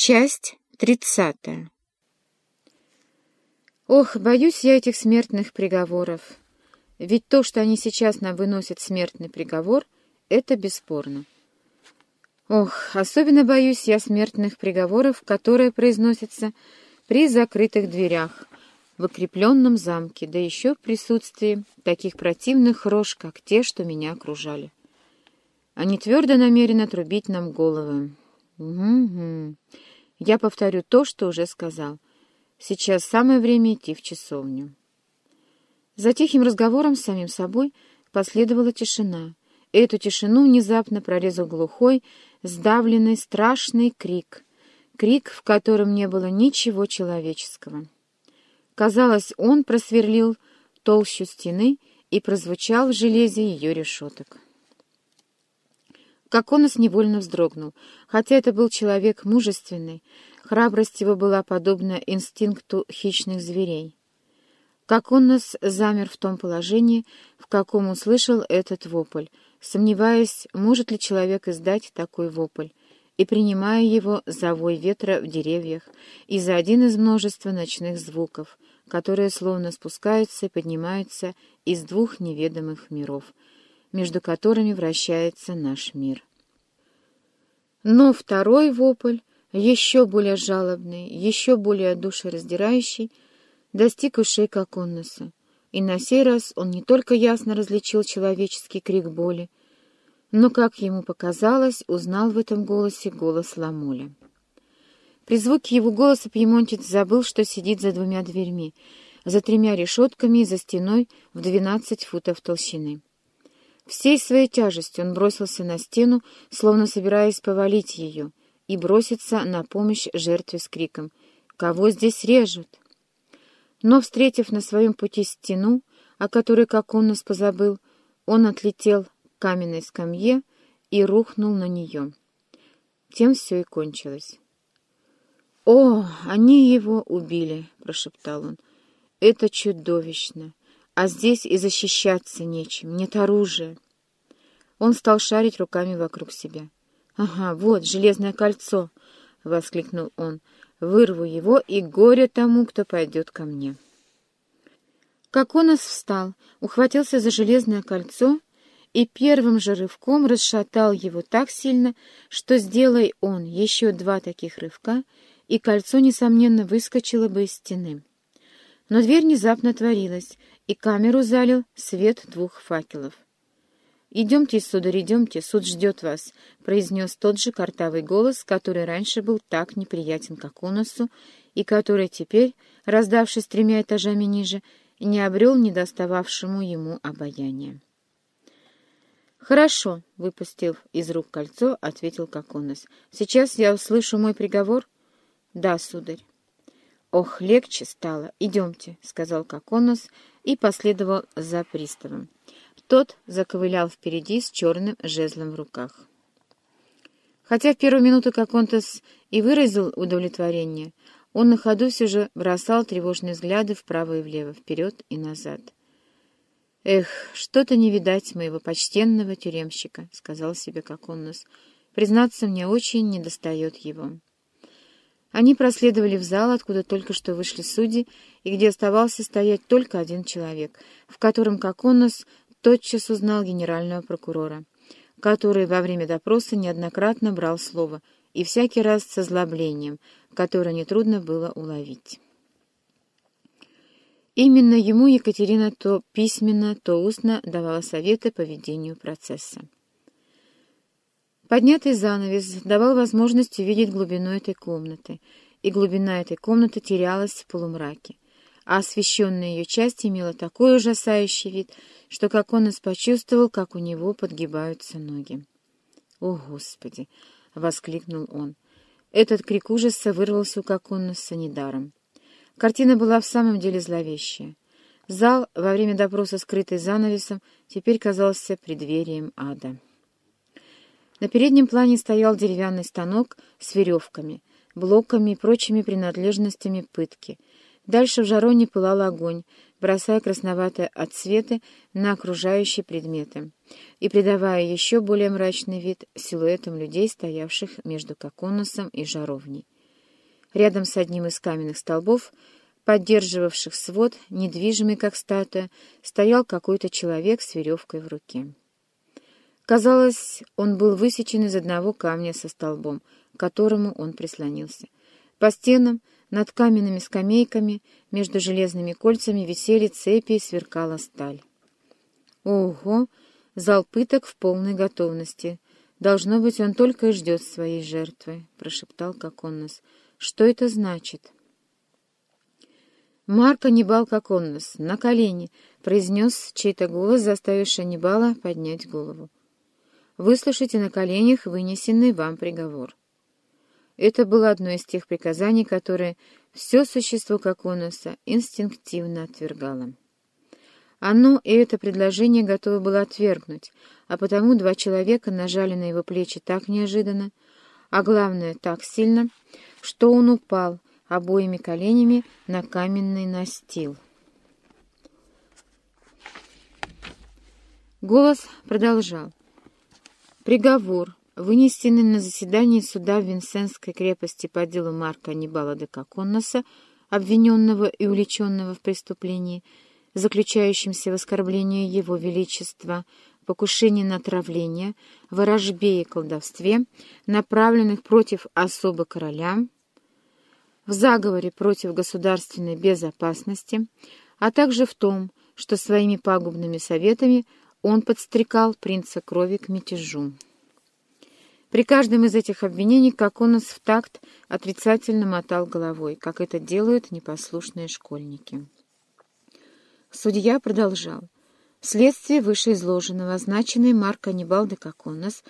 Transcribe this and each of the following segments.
Часть тридцатая. Ох, боюсь я этих смертных приговоров. Ведь то, что они сейчас нам выносят смертный приговор, это бесспорно. Ох, особенно боюсь я смертных приговоров, которые произносятся при закрытых дверях, в укрепленном замке, да еще в присутствии таких противных рож, как те, что меня окружали. Они твердо намерены отрубить нам головы. Угу-гу. Я повторю то, что уже сказал. Сейчас самое время идти в часовню. За тихим разговором с самим собой последовала тишина. Эту тишину внезапно прорезал глухой, сдавленный, страшный крик. Крик, в котором не было ничего человеческого. Казалось, он просверлил толщу стены и прозвучал в железе ее решеток. Как Конос невольно вздрогнул. Хотя это был человек мужественный, храбрость его была подобна инстинкту хищных зверей. Как Конос замер в том положении, в каком услышал этот вопль, сомневаясь, может ли человек издать такой вопль, и принимая его за вой ветра в деревьях и за один из множества ночных звуков, которые словно спускаются и поднимаются из двух неведомых миров — между которыми вращается наш мир. Но второй вопль, еще более жалобный, еще более душераздирающий, достиг ушей Коконноса, и на сей раз он не только ясно различил человеческий крик боли, но, как ему показалось, узнал в этом голосе голос Ламоля. При звуке его голоса пьемонтец забыл, что сидит за двумя дверьми, за тремя решетками и за стеной в двенадцать футов толщины. Всей своей тяжестью он бросился на стену, словно собираясь повалить ее, и броситься на помощь жертве с криком «Кого здесь режут?». Но, встретив на своем пути стену, о которой, как он нас позабыл, он отлетел к каменной скамье и рухнул на нее. Тем все и кончилось. «О, они его убили!» — прошептал он. «Это чудовищно! А здесь и защищаться нечем, нет оружия. Он стал шарить руками вокруг себя. «Ага, вот, железное кольцо!» — воскликнул он. «Вырву его, и горе тому, кто пойдет ко мне». Коконос встал, ухватился за железное кольцо и первым же рывком расшатал его так сильно, что, сделай он еще два таких рывка, и кольцо, несомненно, выскочило бы из стены. Но дверь внезапно отворилась, и камеру залил свет двух факелов. «Идемте, сударь, идемте, суд ждет вас», — произнес тот же картавый голос, который раньше был так неприятен как Уносу, и который теперь, раздавшись тремя этажами ниже, не обрел недостававшему ему обаяния. «Хорошо», — выпустив из рук кольцо, ответил Коконос. «Сейчас я услышу мой приговор?» «Да, сударь». «Ох, легче стало. Идемте», — сказал Коконос и последовал за приставом. Тот заковылял впереди с черным жезлом в руках. Хотя в первую минуту Коконтос и выразил удовлетворение, он на ходу все же бросал тревожные взгляды вправо и влево, вперед и назад. «Эх, что-то не видать моего почтенного тюремщика», — сказал себе Коконос. «Признаться, мне очень недостает его». Они проследовали в зал, откуда только что вышли судьи, и где оставался стоять только один человек, в котором Коконос тотчас узнал генерального прокурора, который во время допроса неоднократно брал слово, и всякий раз с озлоблением, которое нетрудно было уловить. Именно ему Екатерина то письменно, то устно давала советы по ведению процесса. Поднятый занавес давал возможность увидеть глубину этой комнаты, и глубина этой комнаты терялась в полумраке, а освещенная ее часть имела такой ужасающий вид, что как он почувствовал, как у него подгибаются ноги. «О, Господи!» — воскликнул он. Этот крик ужаса вырвался у Коконуса недаром. Картина была в самом деле зловещая. Зал, во время допроса скрытый занавесом, теперь казался преддверием ада. На переднем плане стоял деревянный станок с веревками, блоками и прочими принадлежностями пытки. Дальше в жароне пылал огонь, бросая красноватые отсветы на окружающие предметы и придавая еще более мрачный вид силуэтам людей, стоявших между коконусом и жаровней. Рядом с одним из каменных столбов, поддерживавших свод, недвижимый как статуя, стоял какой-то человек с веревкой в руке. Казалось, он был высечен из одного камня со столбом, к которому он прислонился. По стенам, над каменными скамейками, между железными кольцами висели цепи и сверкала сталь. Ого! Зал пыток в полной готовности. Должно быть, он только и ждет своей жертвы, — прошептал Коконнос. Что это значит? Марк Аннибал Коконнос на колени произнес чей-то голос, заставивший Аннибала поднять голову. Выслушайте на коленях вынесенный вам приговор. Это было одно из тех приказаний, которые все существо Коконоса инстинктивно отвергало. Оно и это предложение готово было отвергнуть, а потому два человека нажали на его плечи так неожиданно, а главное, так сильно, что он упал обоими коленями на каменный настил. Голос продолжал. Приговор, вынесенный на заседании суда в Винсентской крепости по делу Марка Аннибала де Коконноса, обвиненного и уличенного в преступлении, заключающемся в оскорблении Его Величества, покушении на отравление, ворожбе и колдовстве, направленных против особо короля, в заговоре против государственной безопасности, а также в том, что своими пагубными советами он подстрекал принца крови к мятежу. При каждом из этих обвинений Коконос в такт отрицательно мотал головой, как это делают непослушные школьники. Судья продолжал. Вследствие вышеизложенного, означенный Марк Аннибал де Коконос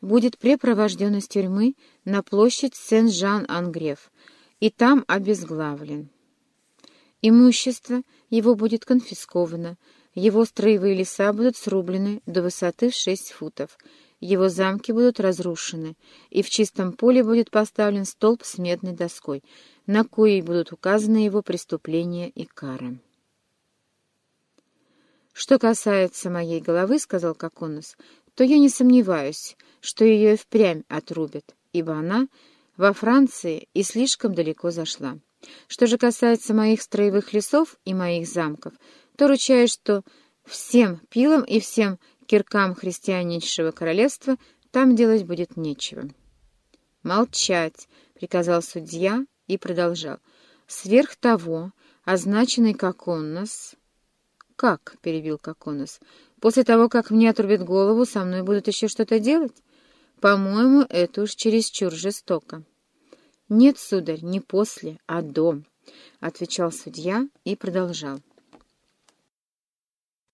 будет препровожден из тюрьмы на площадь Сен-Жан-Ангреф и там обезглавлен. Имущество его будет конфисковано, его строевые леса будут срублены до высоты в шесть футов, его замки будут разрушены, и в чистом поле будет поставлен столб с медной доской, на коей будут указаны его преступления и кары. «Что касается моей головы, — сказал Коконос, — то я не сомневаюсь, что ее и впрямь отрубят, ибо она во Франции и слишком далеко зашла. Что же касается моих строевых лесов и моих замков, то ручаюсь, что всем пилам и всем киркам христианнейшего королевства там делать будет нечего. «Молчать!» — приказал судья и продолжал. «Сверх того, означенный как он нас...» «Как?» — перебил Коконос. «После того, как мне отрубят голову, со мной будут еще что-то делать? По-моему, это уж чересчур жестоко». «Нет, сударь, не после, а до», — отвечал судья и продолжал.